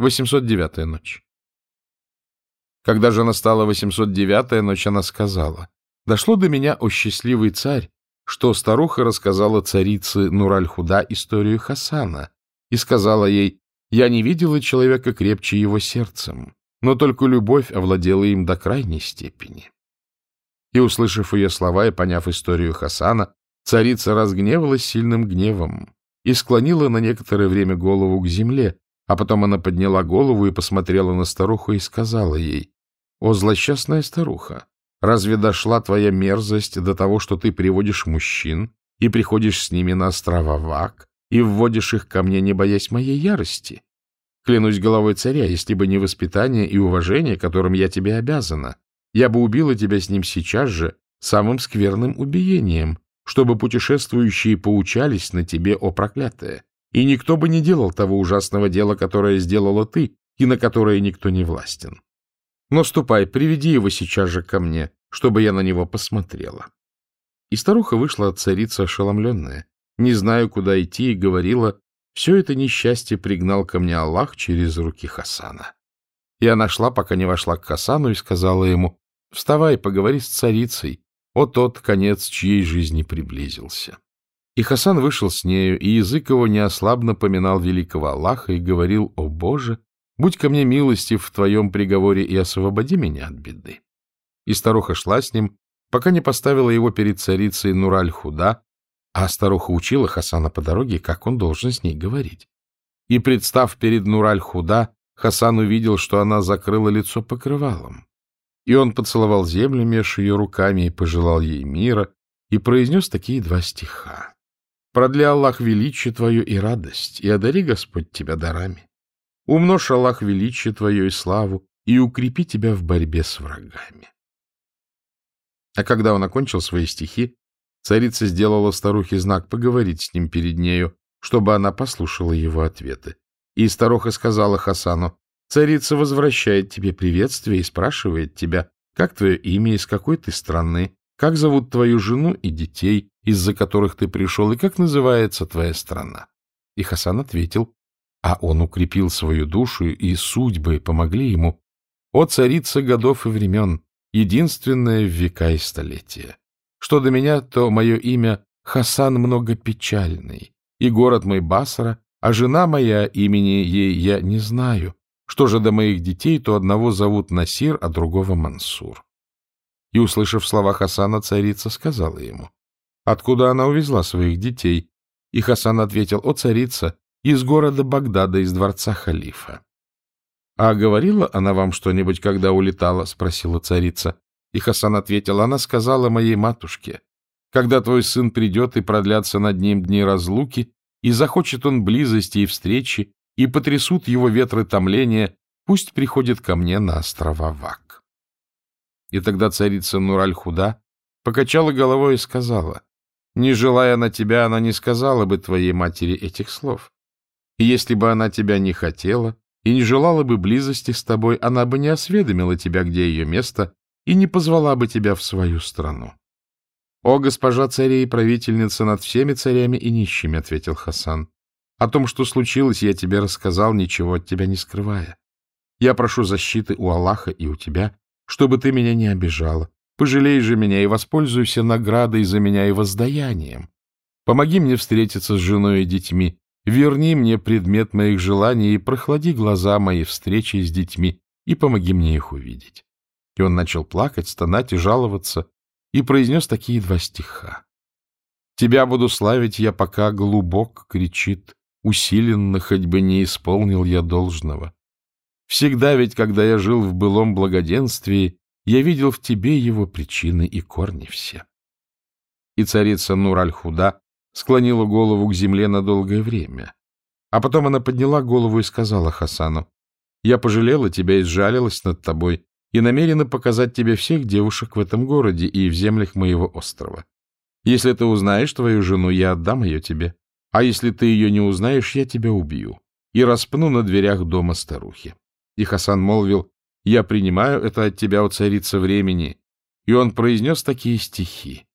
809-я ночь. Когда же настала 809-я ночь, она сказала, «Дошло до меня, о счастливый царь, что старуха рассказала царице Нураль-Худа историю Хасана и сказала ей, «Я не видела человека крепче его сердцем, но только любовь овладела им до крайней степени». И, услышав ее слова и поняв историю Хасана, царица разгневалась сильным гневом и склонила на некоторое время голову к земле, а потом она подняла голову и посмотрела на старуху и сказала ей, «О, злосчастная старуха, разве дошла твоя мерзость до того, что ты приводишь мужчин и приходишь с ними на острова Вак и вводишь их ко мне, не боясь моей ярости? Клянусь головой царя, если бы не воспитание и уважение, которым я тебе обязана, я бы убила тебя с ним сейчас же самым скверным убиением, чтобы путешествующие поучались на тебе, о проклятое и никто бы не делал того ужасного дела, которое сделала ты, и на которое никто не властен. Но ступай, приведи его сейчас же ко мне, чтобы я на него посмотрела. И старуха вышла от царицы ошеломленная, не знаю, куда идти, и говорила, все это несчастье пригнал ко мне Аллах через руки Хасана. И она шла, пока не вошла к Хасану, и сказала ему, «Вставай, поговори с царицей, о тот конец, чьей жизни приблизился». И Хасан вышел с нею, и язык его неослабно поминал великого Аллаха и говорил, «О Боже, будь ко мне милостив в твоем приговоре и освободи меня от беды». И старуха шла с ним, пока не поставила его перед царицей Нураль-Худа, а старуха учила Хасана по дороге, как он должен с ней говорить. И, представ перед Нураль-Худа, Хасан увидел, что она закрыла лицо покрывалом. И он поцеловал землю меж ее руками и пожелал ей мира, и произнес такие два стиха. Продли Аллах величие твое и радость, и одари Господь тебя дарами. Умножь Аллах величие твое и славу, и укрепи тебя в борьбе с врагами. А когда он окончил свои стихи, царица сделала старухе знак поговорить с ним перед нею, чтобы она послушала его ответы. И старуха сказала Хасану, «Царица возвращает тебе приветствие и спрашивает тебя, как твое имя, из какой ты страны, как зовут твою жену и детей, из-за которых ты пришел, и как называется твоя страна? И Хасан ответил, а он укрепил свою душу, и судьбы помогли ему. О, царица годов и времен, единственная в века и столетия. Что до меня, то мое имя Хасан многопечальный, и город мой Басра, а жена моя, имени ей я не знаю. Что же до моих детей, то одного зовут Насир, а другого Мансур. И, услышав слова Хасана, царица сказала ему, откуда она увезла своих детей. И Хасан ответил, о, царица, из города Багдада, из дворца халифа. — А говорила она вам что-нибудь, когда улетала? — спросила царица. И Хасан ответил, она сказала моей матушке, когда твой сын придет и продлятся над ним дни разлуки, и захочет он близости и встречи, и потрясут его ветры томления, пусть приходит ко мне на острова Вак. И тогда царица Нураль-Худа покачала головой и сказала, не желая на тебя, она не сказала бы твоей матери этих слов. И если бы она тебя не хотела и не желала бы близости с тобой, она бы не осведомила тебя, где ее место, и не позвала бы тебя в свою страну. — О, госпожа царей и правительница над всеми царями и нищими, — ответил Хасан. — О том, что случилось, я тебе рассказал, ничего от тебя не скрывая. Я прошу защиты у Аллаха и у тебя, чтобы ты меня не обижала, Пожалей же меня и воспользуйся наградой за меня и воздаянием. Помоги мне встретиться с женой и детьми, верни мне предмет моих желаний и прохлади глаза моей встречи с детьми и помоги мне их увидеть. И он начал плакать, стонать и жаловаться, и произнес такие два стиха. «Тебя буду славить я, пока глубок кричит, усиленно, хоть бы не исполнил я должного. Всегда ведь, когда я жил в былом благоденствии, я видел в тебе его причины и корни все. И царица Нур-аль-Худа склонила голову к земле на долгое время. А потом она подняла голову и сказала Хасану, «Я пожалела тебя и сжалилась над тобой, и намерена показать тебе всех девушек в этом городе и в землях моего острова. Если ты узнаешь твою жену, я отдам ее тебе, а если ты ее не узнаешь, я тебя убью и распну на дверях дома старухи». И Хасан молвил, я принимаю это от тебя, о царица времени. И он произнес такие стихи.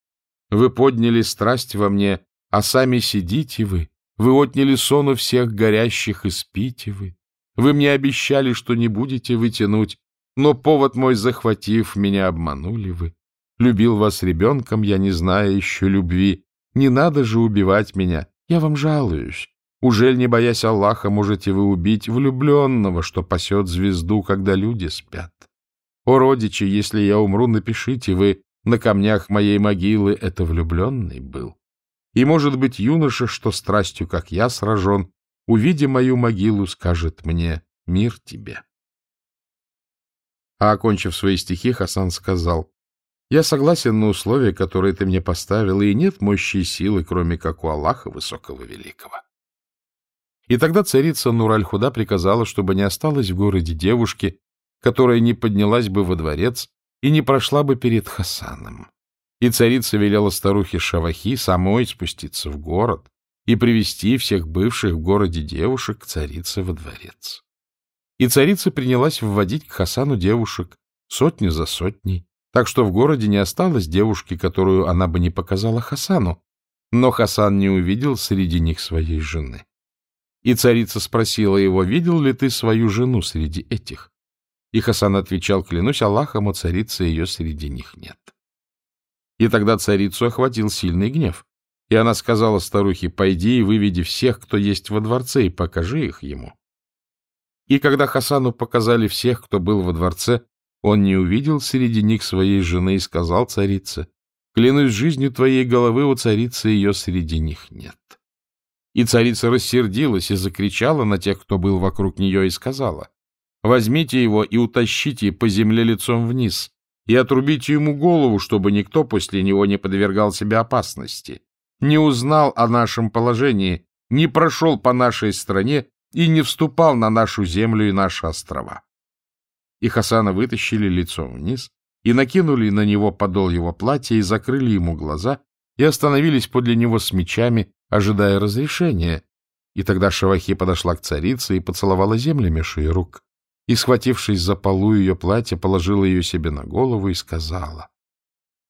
Вы подняли страсть во мне, а сами сидите вы. Вы отняли сон у всех горящих и спите вы. Вы мне обещали, что не будете вытянуть, но повод мой захватив, меня обманули вы. Любил вас ребенком, я не знаю еще любви. Не надо же убивать меня, я вам жалуюсь. Ужель, не боясь Аллаха, можете вы убить влюбленного, что пасет звезду, когда люди спят? О, родичи, если я умру, напишите вы, на камнях моей могилы это влюбленный был. И, может быть, юноша, что страстью, как я, сражен, увидя мою могилу, скажет мне «Мир тебе». А, окончив свои стихи, Хасан сказал, «Я согласен на условия, которые ты мне поставил, и нет мощи и силы, кроме как у Аллаха Высокого Великого». И тогда царица Нураль-Худа приказала, чтобы не осталось в городе девушки, которая не поднялась бы во дворец и не прошла бы перед Хасаном. И царица велела старухе Шавахи самой спуститься в город и привести всех бывших в городе девушек к царице во дворец. И царица принялась вводить к Хасану девушек сотни за сотней, так что в городе не осталось девушки, которую она бы не показала Хасану, но Хасан не увидел среди них своей жены. И царица спросила его, видел ли ты свою жену среди этих? И Хасан отвечал, клянусь Аллахом, у царицы ее среди них нет. И тогда царицу охватил сильный гнев. И она сказала старухе, пойди и выведи всех, кто есть во дворце, и покажи их ему. И когда Хасану показали всех, кто был во дворце, он не увидел среди них своей жены и сказал царице, клянусь жизнью твоей головы, у царицы ее среди них нет. И царица рассердилась и закричала на тех, кто был вокруг нее, и сказала, возьмите его и утащите по земле лицом вниз, и отрубите ему голову, чтобы никто после него не подвергал себя опасности, не узнал о нашем положении, не прошел по нашей стране и не вступал на нашу землю и наши острова. И Хасана вытащили лицом вниз, и накинули на него подол его платья, и закрыли ему глаза, и остановились подле него с мечами, ожидая разрешения. И тогда Шавахи подошла к царице и поцеловала ее рук, и, схватившись за полу ее платья, положила ее себе на голову и сказала,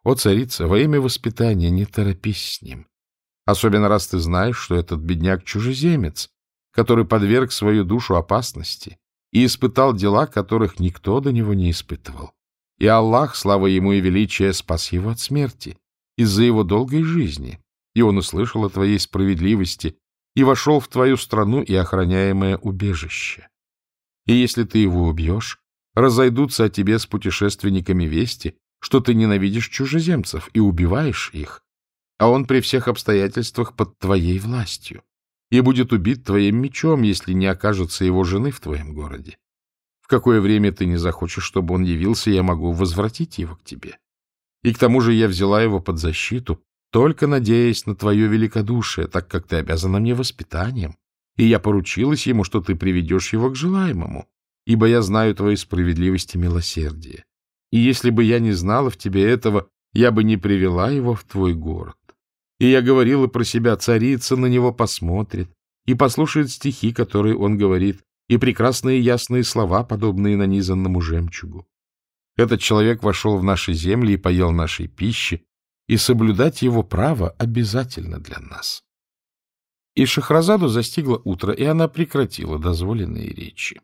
«О, царица, во имя воспитания не торопись с ним, особенно раз ты знаешь, что этот бедняк чужеземец, который подверг свою душу опасности и испытал дела, которых никто до него не испытывал. И Аллах, слава ему и величие, спас его от смерти из-за его долгой жизни, и он услышал о твоей справедливости и вошел в твою страну и охраняемое убежище. И если ты его убьешь, разойдутся о тебе с путешественниками вести, что ты ненавидишь чужеземцев и убиваешь их, а он при всех обстоятельствах под твоей властью и будет убит твоим мечом, если не окажется его жены в твоем городе. В какое время ты не захочешь, чтобы он явился, я могу возвратить его к тебе. И к тому же я взяла его под защиту, только надеясь на твое великодушие, так как ты обязана мне воспитанием, и я поручилась ему, что ты приведешь его к желаемому, ибо я знаю твою справедливость и милосердие. И если бы я не знала в тебе этого, я бы не привела его в твой город. И я говорила про себя, царица на него посмотрит и послушает стихи, которые он говорит, и прекрасные ясные слова, подобные нанизанному жемчугу. Этот человек вошел в наши земли и поел нашей пищи, и соблюдать его право обязательно для нас. И Шахразаду застигло утро, и она прекратила дозволенные речи.